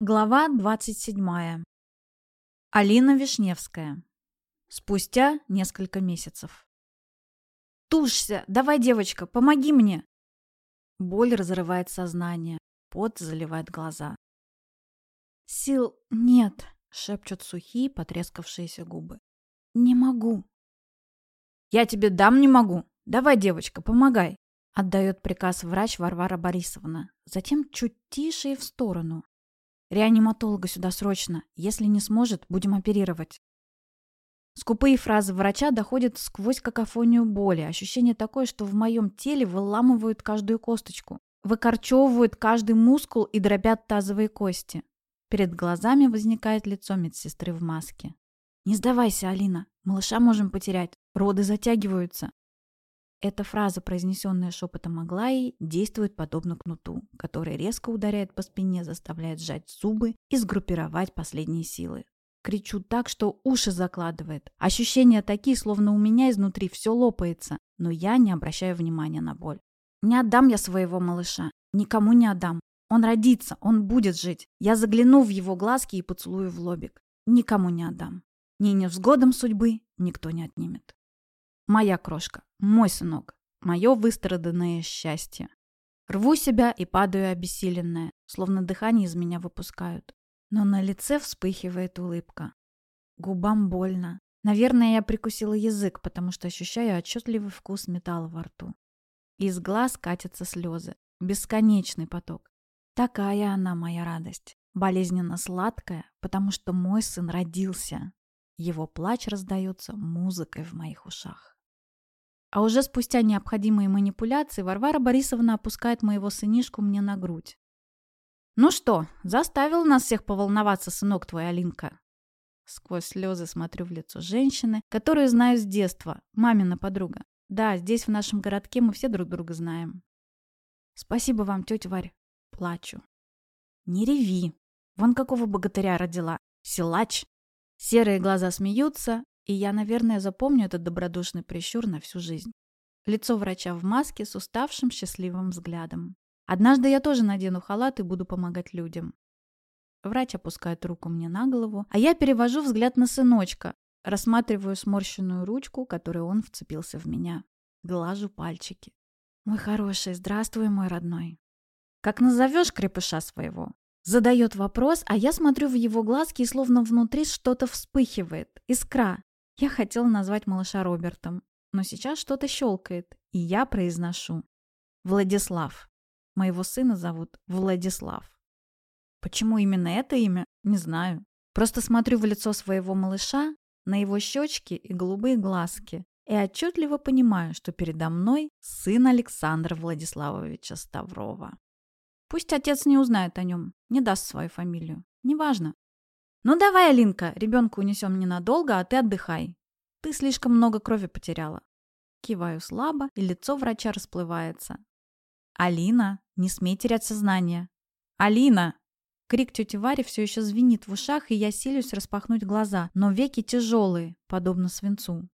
Глава 27. Алина Вишневская. Спустя несколько месяцев. «Тушься! Давай, девочка, помоги мне!» Боль разрывает сознание, пот заливает глаза. «Сил нет!» — шепчут сухие, потрескавшиеся губы. «Не могу!» «Я тебе дам не могу! Давай, девочка, помогай!» — отдает приказ врач Варвара Борисовна. Затем чуть тише и в сторону. Реаниматолога сюда срочно. Если не сможет, будем оперировать. Скупые фразы врача доходят сквозь какофонию боли. Ощущение такое, что в моем теле выламывают каждую косточку, выкорчевывают каждый мускул и дробят тазовые кости. Перед глазами возникает лицо медсестры в маске. «Не сдавайся, Алина. Малыша можем потерять. Роды затягиваются. Эта фраза, произнесенная шепотом Аглаи, действует подобно кнуту, который резко ударяет по спине, заставляет сжать зубы и сгруппировать последние силы. Кричу так, что уши закладывает. Ощущения такие, словно у меня изнутри все лопается, но я не обращаю внимания на боль. Не отдам я своего малыша. Никому не отдам. Он родится, он будет жить. Я загляну в его глазки и поцелую в лобик. Никому не отдам. Ни невзгодом судьбы никто не отнимет. Моя крошка, мой сынок, мое выстраданное счастье. Рву себя и падаю обессиленная, словно дыхание из меня выпускают. Но на лице вспыхивает улыбка. Губам больно. Наверное, я прикусила язык, потому что ощущаю отчетливый вкус металла во рту. Из глаз катятся слезы. Бесконечный поток. Такая она моя радость. Болезненно сладкая, потому что мой сын родился. Его плач раздается музыкой в моих ушах. А уже спустя необходимые манипуляции Варвара Борисовна опускает моего сынишку мне на грудь. «Ну что, заставил нас всех поволноваться, сынок твой, Алинка?» Сквозь слезы смотрю в лицо женщины, которую знаю с детства, мамина подруга. Да, здесь, в нашем городке, мы все друг друга знаем. «Спасибо вам, тетя Варь». Плачу. «Не реви. Вон какого богатыря родила. Силач». Серые глаза смеются, и я, наверное, запомню этот добродушный прищур на всю жизнь. Лицо врача в маске с уставшим счастливым взглядом. Однажды я тоже надену халат и буду помогать людям. Врач опускает руку мне на голову, а я перевожу взгляд на сыночка, рассматриваю сморщенную ручку, которой он вцепился в меня. Глажу пальчики. «Мой хороший, здравствуй, мой родной». «Как назовешь крепыша своего?» Задает вопрос, а я смотрю в его глазки и словно внутри что-то вспыхивает. Искра. Я хотела назвать малыша Робертом, но сейчас что-то щелкает, и я произношу. Владислав. Моего сына зовут Владислав. Почему именно это имя, не знаю. Просто смотрю в лицо своего малыша, на его щечки и голубые глазки, и отчетливо понимаю, что передо мной сын Александра Владиславовича Ставрова. Пусть отец не узнает о нем, не даст свою фамилию. Неважно. «Ну давай, Алинка, ребенка унесем ненадолго, а ты отдыхай. Ты слишком много крови потеряла». Киваю слабо, и лицо врача расплывается. «Алина, не смей терять сознание!» «Алина!» Крик тети Вари все еще звенит в ушах, и я силюсь распахнуть глаза, но веки тяжелые, подобно свинцу.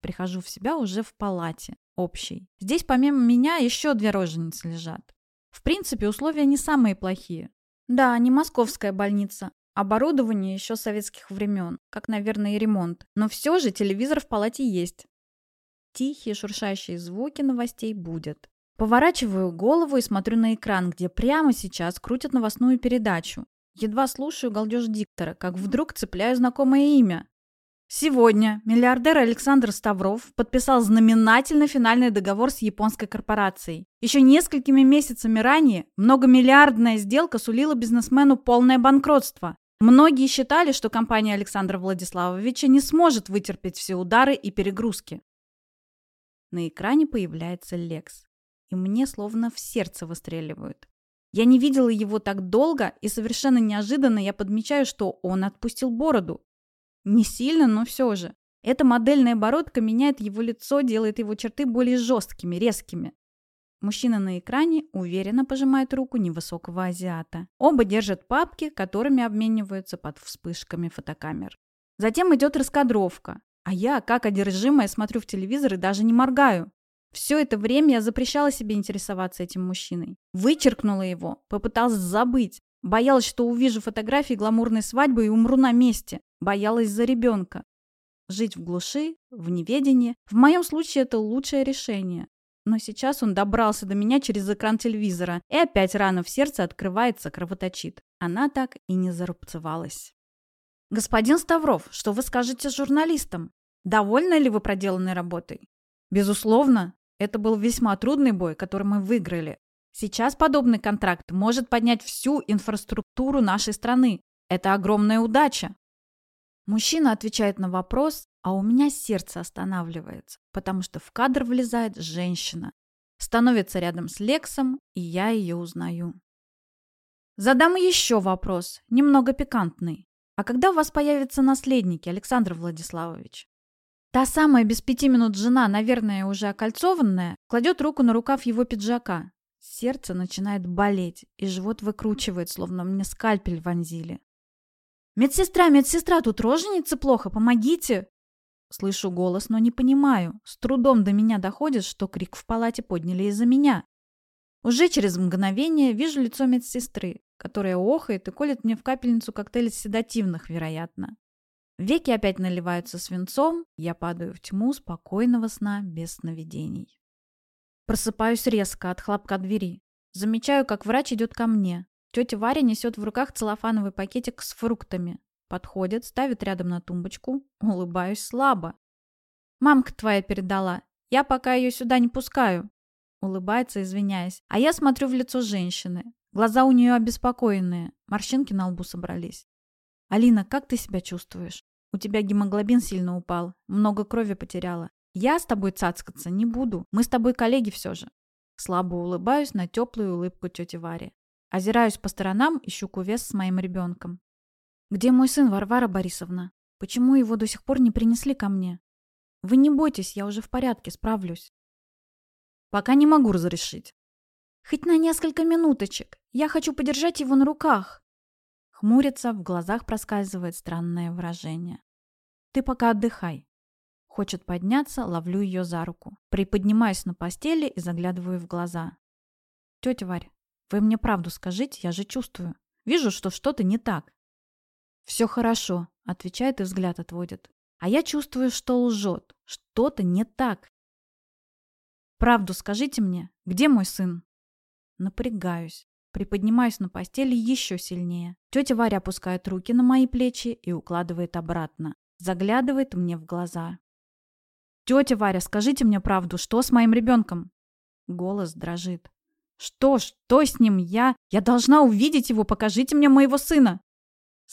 Прихожу в себя уже в палате, общей. Здесь помимо меня еще две роженицы лежат. В принципе, условия не самые плохие. Да, не московская больница, Оборудование еще советских времен, как, наверное, и ремонт. Но все же телевизор в палате есть. Тихие шуршащие звуки новостей будет. Поворачиваю голову и смотрю на экран, где прямо сейчас крутят новостную передачу. Едва слушаю галдеж диктора, как вдруг цепляю знакомое имя. Сегодня миллиардер Александр Ставров подписал знаменательный финальный договор с японской корпорацией. Еще несколькими месяцами ранее многомиллиардная сделка сулила бизнесмену полное банкротство. Многие считали, что компания Александра Владиславовича не сможет вытерпеть все удары и перегрузки. На экране появляется Лекс, и мне словно в сердце выстреливают. Я не видела его так долго, и совершенно неожиданно я подмечаю, что он отпустил бороду. Не сильно, но все же. Эта модельная бородка меняет его лицо, делает его черты более жесткими, резкими. Мужчина на экране уверенно пожимает руку невысокого азиата. Оба держат папки, которыми обмениваются под вспышками фотокамер. Затем идет раскадровка. А я, как одержимая, смотрю в телевизор и даже не моргаю. Все это время я запрещала себе интересоваться этим мужчиной. Вычеркнула его, попыталась забыть. Боялась, что увижу фотографии гламурной свадьбы и умру на месте. Боялась за ребенка. Жить в глуши, в неведении. В моем случае это лучшее решение. Но сейчас он добрался до меня через экран телевизора, и опять рана в сердце открывается, кровоточит. Она так и не зарубцевалась. «Господин Ставров, что вы скажете журналистам? Довольны ли вы проделанной работой?» «Безусловно. Это был весьма трудный бой, который мы выиграли. Сейчас подобный контракт может поднять всю инфраструктуру нашей страны. Это огромная удача». Мужчина отвечает на вопрос, а у меня сердце останавливается, потому что в кадр влезает женщина. Становится рядом с Лексом, и я ее узнаю. Задам еще вопрос, немного пикантный. А когда у вас появятся наследники, Александр Владиславович? Та самая без пяти минут жена, наверное, уже окольцованная, кладет руку на рукав его пиджака. Сердце начинает болеть, и живот выкручивает, словно мне скальпель вонзили. «Медсестра, медсестра, тут роженица плохо, помогите!» Слышу голос, но не понимаю. С трудом до меня доходит, что крик в палате подняли из-за меня. Уже через мгновение вижу лицо медсестры, которая охает и колет мне в капельницу коктейль седативных, вероятно. Веки опять наливаются свинцом, я падаю в тьму спокойного сна без сновидений. Просыпаюсь резко от хлопка двери. Замечаю, как врач идет ко мне. Тетя Варя несет в руках целлофановый пакетик с фруктами. Подходит, ставит рядом на тумбочку. Улыбаюсь слабо. «Мамка твоя передала. Я пока ее сюда не пускаю». Улыбается, извиняясь. А я смотрю в лицо женщины. Глаза у нее обеспокоенные. Морщинки на лбу собрались. «Алина, как ты себя чувствуешь? У тебя гемоглобин сильно упал. Много крови потеряла. Я с тобой цацкаться не буду. Мы с тобой коллеги все же». Слабо улыбаюсь на теплую улыбку тети Вари. Озираюсь по сторонам, ищу кувес с моим ребенком. «Где мой сын, Варвара Борисовна? Почему его до сих пор не принесли ко мне? Вы не бойтесь, я уже в порядке, справлюсь». «Пока не могу разрешить». «Хоть на несколько минуточек. Я хочу подержать его на руках». Хмурится, в глазах проскальзывает странное выражение. «Ты пока отдыхай». Хочет подняться, ловлю ее за руку. Приподнимаюсь на постели и заглядываю в глаза. «Тетя Варь, вы мне правду скажите, я же чувствую. Вижу, что что-то не так. Все хорошо, отвечает и взгляд отводит. А я чувствую, что лжет. Что-то не так. Правду скажите мне, где мой сын? Напрягаюсь. Приподнимаюсь на постели еще сильнее. Тетя Варя опускает руки на мои плечи и укладывает обратно. Заглядывает мне в глаза. «Тетя Варя, скажите мне правду, что с моим ребенком?» Голос дрожит. Что, что с ним? Я... Я должна увидеть его. Покажите мне моего сына.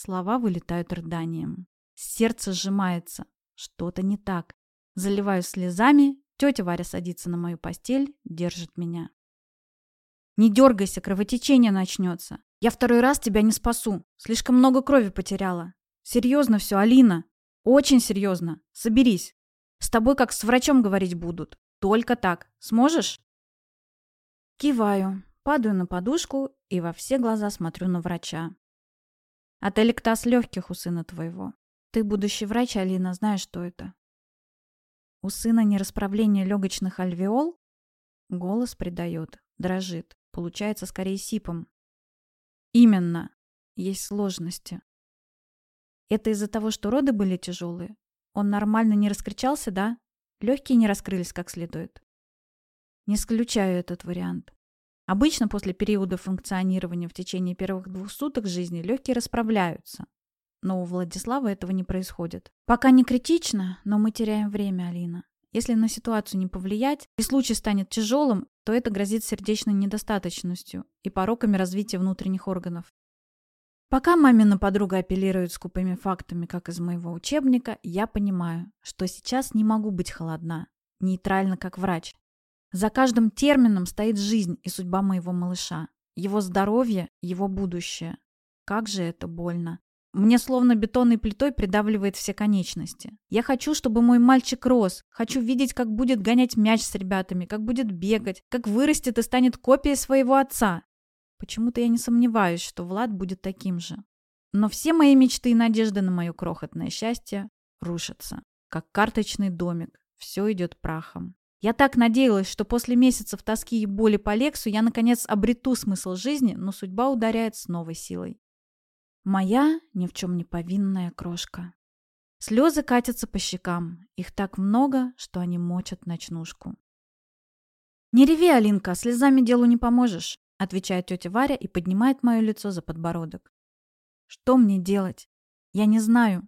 Слова вылетают рыданием. Сердце сжимается. Что-то не так. Заливаю слезами. Тетя Варя садится на мою постель, держит меня. Не дергайся, кровотечение начнется. Я второй раз тебя не спасу. Слишком много крови потеряла. Серьезно все, Алина. Очень серьезно. Соберись. С тобой как с врачом говорить будут. Только так. Сможешь? Киваю, падаю на подушку и во все глаза смотрю на врача. Ателектаз легких у сына твоего. Ты будущий врач, Алина, знаешь, что это? У сына нерасправление легочных альвеол? Голос придает, дрожит, получается скорее сипом. Именно. Есть сложности. Это из-за того, что роды были тяжелые? Он нормально не раскричался, да? Легкие не раскрылись как следует. Не исключаю этот вариант. Обычно после периода функционирования в течение первых двух суток жизни легкие расправляются. Но у Владислава этого не происходит. Пока не критично, но мы теряем время, Алина. Если на ситуацию не повлиять, и случай станет тяжелым, то это грозит сердечной недостаточностью и пороками развития внутренних органов. Пока мамина подруга апеллирует скупыми фактами, как из моего учебника, я понимаю, что сейчас не могу быть холодна, нейтрально как врач, за каждым термином стоит жизнь и судьба моего малыша. Его здоровье, его будущее. Как же это больно. Мне словно бетонной плитой придавливает все конечности. Я хочу, чтобы мой мальчик рос. Хочу видеть, как будет гонять мяч с ребятами, как будет бегать, как вырастет и станет копией своего отца. Почему-то я не сомневаюсь, что Влад будет таким же. Но все мои мечты и надежды на мое крохотное счастье рушатся. Как карточный домик. Все идет прахом. Я так надеялась, что после месяцев тоски и боли по Лексу я, наконец, обрету смысл жизни, но судьба ударяет с новой силой. Моя ни в чем не повинная крошка. Слезы катятся по щекам. Их так много, что они мочат ночнушку. «Не реви, Алинка, слезами делу не поможешь», отвечает тетя Варя и поднимает мое лицо за подбородок. «Что мне делать? Я не знаю.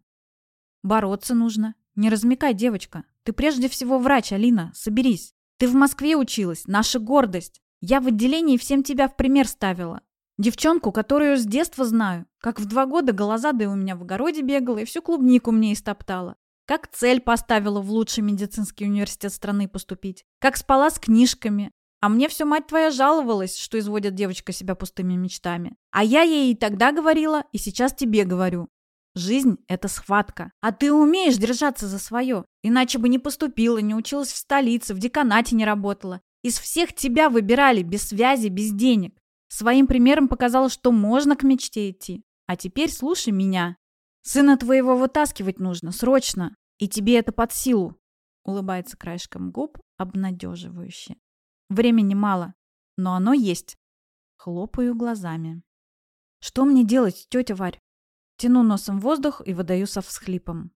Бороться нужно. Не размекай, девочка. Ты прежде всего врач, Алина. Соберись. Ты в Москве училась. Наша гордость. Я в отделении всем тебя в пример ставила. Девчонку, которую с детства знаю. Как в два года голозадая у меня в огороде бегала и всю клубнику мне истоптала. Как цель поставила в лучший медицинский университет страны поступить. Как спала с книжками. А мне все мать твоя жаловалась, что изводит девочка себя пустыми мечтами. А я ей и тогда говорила, и сейчас тебе говорю. Жизнь – это схватка. А ты умеешь держаться за свое. Иначе бы не поступила, не училась в столице, в деканате не работала. Из всех тебя выбирали, без связи, без денег. Своим примером показала, что можно к мечте идти. А теперь слушай меня. Сына твоего вытаскивать нужно, срочно. И тебе это под силу. Улыбается краешком губ, обнадеживающе. Времени мало, но оно есть. Хлопаю глазами. Что мне делать, тетя Варь? Тяну носом воздух и выдаю со всхлипом.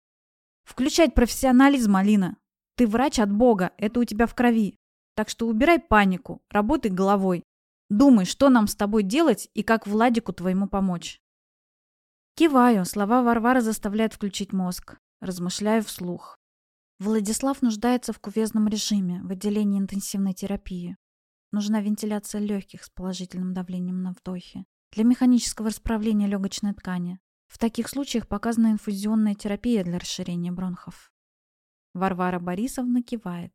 Включать профессионализм, Алина. Ты врач от Бога, это у тебя в крови. Так что убирай панику, работай головой. Думай, что нам с тобой делать и как Владику твоему помочь. Киваю, слова Варвары заставляют включить мозг. Размышляю вслух. Владислав нуждается в кувезном режиме, в отделении интенсивной терапии. Нужна вентиляция легких с положительным давлением на вдохе для механического расправления легочной ткани. В таких случаях показана инфузионная терапия для расширения бронхов. Варвара Борисовна кивает.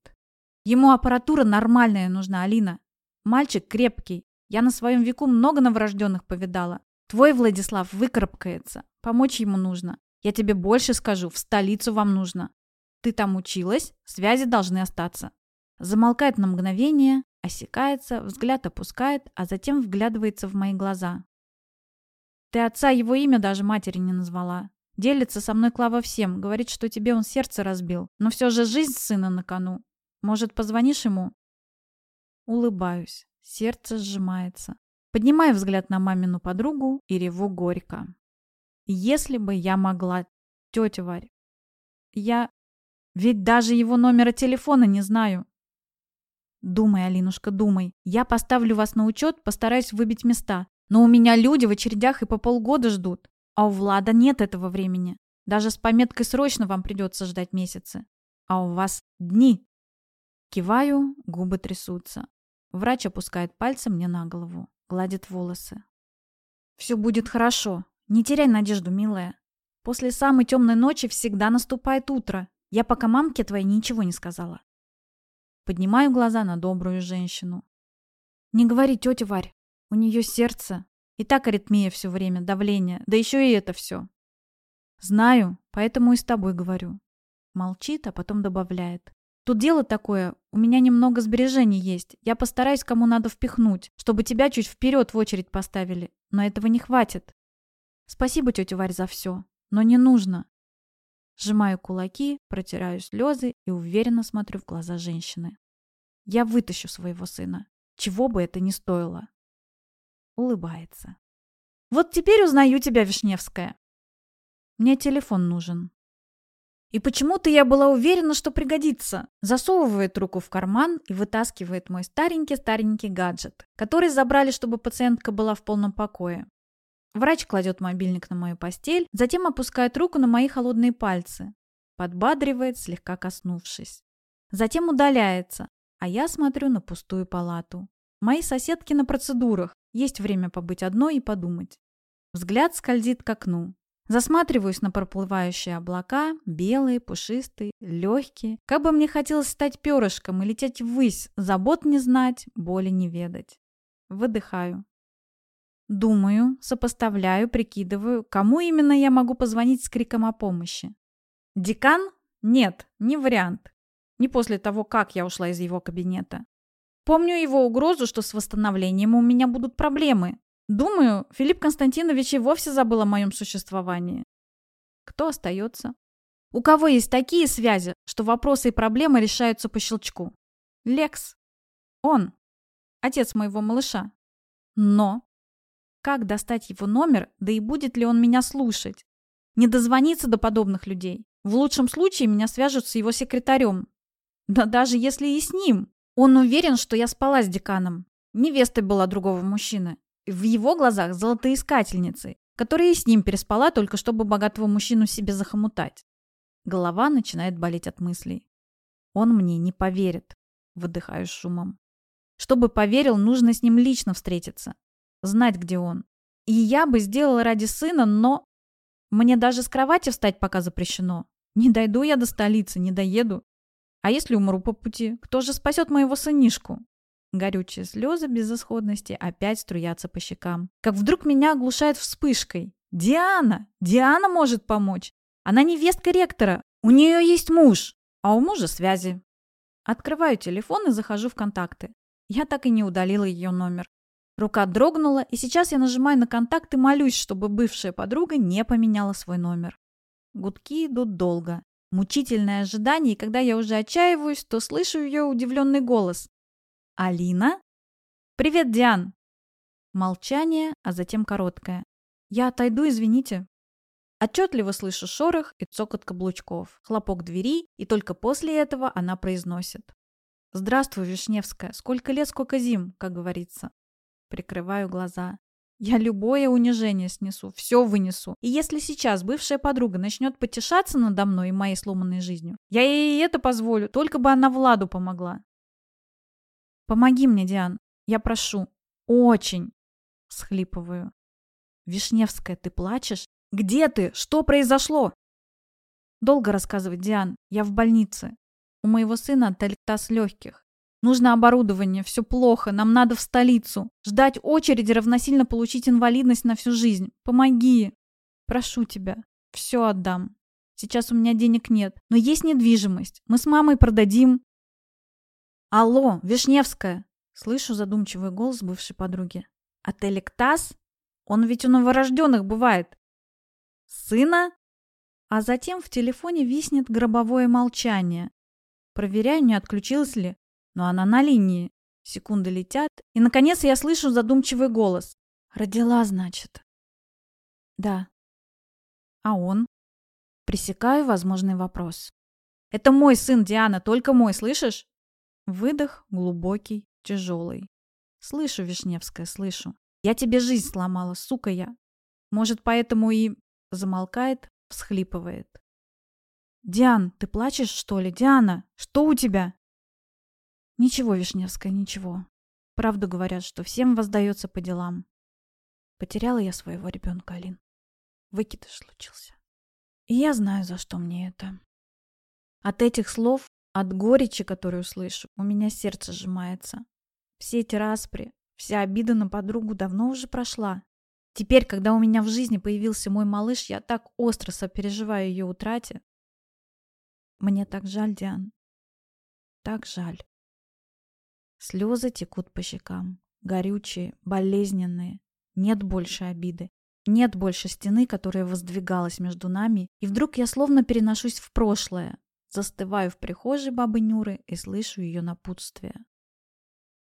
Ему аппаратура нормальная нужна, Алина. Мальчик крепкий. Я на своем веку много новорожденных повидала. Твой Владислав выкарабкается. Помочь ему нужно. Я тебе больше скажу, в столицу вам нужно. Ты там училась, связи должны остаться. Замолкает на мгновение, осекается, взгляд опускает, а затем вглядывается в мои глаза. Ты отца его имя даже матери не назвала. Делится со мной Клава всем, говорит, что тебе он сердце разбил. Но все же жизнь сына на кону. Может, позвонишь ему?» Улыбаюсь. Сердце сжимается. Поднимаю взгляд на мамину подругу и реву горько. «Если бы я могла, тетя Варь, я... Ведь даже его номера телефона не знаю. Думай, Алинушка, думай. Я поставлю вас на учет, постараюсь выбить места. Но у меня люди в очередях и по полгода ждут. А у Влада нет этого времени. Даже с пометкой «срочно» вам придется ждать месяцы. А у вас дни. Киваю, губы трясутся. Врач опускает пальцы мне на голову, гладит волосы. Все будет хорошо. Не теряй надежду, милая. После самой темной ночи всегда наступает утро. Я пока мамке твоей ничего не сказала. Поднимаю глаза на добрую женщину. Не говори, тетя Варь, у нее сердце. И так аритмия все время, давление. Да еще и это все. Знаю, поэтому и с тобой говорю. Молчит, а потом добавляет. Тут дело такое, у меня немного сбережений есть. Я постараюсь кому надо впихнуть, чтобы тебя чуть вперед в очередь поставили. Но этого не хватит. Спасибо, тетя Варь, за все. Но не нужно. Сжимаю кулаки, протираю слезы и уверенно смотрю в глаза женщины. Я вытащу своего сына, чего бы это ни стоило улыбается. «Вот теперь узнаю тебя, Вишневская. Мне телефон нужен». И почему-то я была уверена, что пригодится. Засовывает руку в карман и вытаскивает мой старенький-старенький гаджет, который забрали, чтобы пациентка была в полном покое. Врач кладет мобильник на мою постель, затем опускает руку на мои холодные пальцы. Подбадривает, слегка коснувшись. Затем удаляется, а я смотрю на пустую палату. Мои соседки на процедурах. Есть время побыть одной и подумать. Взгляд скользит к окну. Засматриваюсь на проплывающие облака, белые, пушистые, легкие. Как бы мне хотелось стать перышком и лететь ввысь, забот не знать, боли не ведать. Выдыхаю. Думаю, сопоставляю, прикидываю, кому именно я могу позвонить с криком о помощи. Декан? Нет, не вариант. Не после того, как я ушла из его кабинета. Помню его угрозу, что с восстановлением у меня будут проблемы. Думаю, Филипп Константинович и вовсе забыл о моем существовании. Кто остается? У кого есть такие связи, что вопросы и проблемы решаются по щелчку? Лекс. Он. Отец моего малыша. Но. Как достать его номер, да и будет ли он меня слушать? Не дозвониться до подобных людей. В лучшем случае меня свяжут с его секретарем. Да даже если и с ним. Он уверен, что я спала с деканом. Невестой была другого мужчины. В его глазах золотоискательницей, которая и с ним переспала только чтобы богатого мужчину себе захомутать. Голова начинает болеть от мыслей. Он мне не поверит. Выдыхаю шумом. Чтобы поверил, нужно с ним лично встретиться. Знать, где он. И я бы сделала ради сына, но... Мне даже с кровати встать пока запрещено. Не дойду я до столицы, не доеду. А если умру по пути, кто же спасет моего сынишку? Горючие слезы безысходности опять струятся по щекам. Как вдруг меня оглушает вспышкой. Диана! Диана может помочь. Она невестка ректора. У нее есть муж, а у мужа связи. Открываю телефон и захожу в контакты. Я так и не удалила ее номер. Рука дрогнула, и сейчас я нажимаю на контакт и молюсь, чтобы бывшая подруга не поменяла свой номер. Гудки идут долго. Мучительное ожидание, и когда я уже отчаиваюсь, то слышу ее удивленный голос. «Алина?» «Привет, Диан!» Молчание, а затем короткое. «Я отойду, извините». Отчетливо слышу шорох и цокот каблучков, хлопок двери, и только после этого она произносит. «Здравствуй, Вишневская. Сколько лет, сколько зим, как говорится». Прикрываю глаза. Я любое унижение снесу, все вынесу. И если сейчас бывшая подруга начнет потешаться надо мной и моей сломанной жизнью, я ей это позволю, только бы она Владу помогла. Помоги мне, Диан. Я прошу. Очень. Схлипываю. Вишневская, ты плачешь? Где ты? Что произошло? Долго рассказывать, Диан. Я в больнице. У моего сына тальтаз легких. Нужно оборудование, все плохо, нам надо в столицу. Ждать очереди равносильно получить инвалидность на всю жизнь. Помоги. Прошу тебя. Все отдам. Сейчас у меня денег нет, но есть недвижимость. Мы с мамой продадим. Алло, Вишневская. Слышу задумчивый голос бывшей подруги. Отель Ктас? Он ведь у новорожденных бывает. Сына? А затем в телефоне виснет гробовое молчание. Проверяю, не отключилась ли, но она на линии. Секунды летят, и, наконец, я слышу задумчивый голос. «Родила, значит?» «Да». «А он?» Пресекаю возможный вопрос. «Это мой сын, Диана, только мой, слышишь?» Выдох глубокий, тяжелый. «Слышу, Вишневская, слышу. Я тебе жизнь сломала, сука я. Может, поэтому и...» Замолкает, всхлипывает. «Диан, ты плачешь, что ли? Диана, что у тебя?» Ничего, Вишневская, ничего. Правду говорят, что всем воздается по делам. Потеряла я своего ребенка, Алин. Выкидыш случился. И я знаю, за что мне это. От этих слов, от горечи, которую слышу, у меня сердце сжимается. Все эти распри, вся обида на подругу давно уже прошла. Теперь, когда у меня в жизни появился мой малыш, я так остро сопереживаю ее утрате. Мне так жаль, Диан. Так жаль. Слезы текут по щекам. Горючие, болезненные. Нет больше обиды. Нет больше стены, которая воздвигалась между нами, и вдруг я словно переношусь в прошлое, застываю в прихожей бабы Нюры и слышу ее напутствие.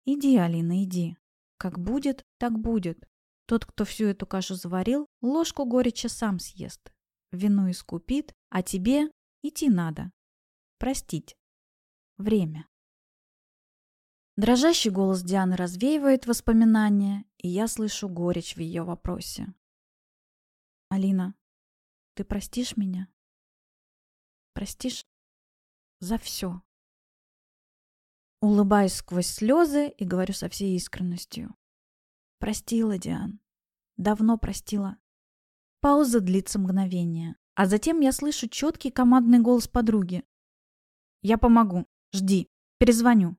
«Иди, Алина, иди. Как будет, так будет. Тот, кто всю эту кашу заварил, ложку горечи сам съест. Вину искупит, а тебе идти надо. Простить. Время». Дрожащий голос Дианы развеивает воспоминания, и я слышу горечь в ее вопросе. «Алина, ты простишь меня? Простишь за все?» Улыбаюсь сквозь слезы и говорю со всей искренностью. «Простила, Диан. Давно простила». Пауза длится мгновение, а затем я слышу четкий командный голос подруги. «Я помогу. Жди. Перезвоню».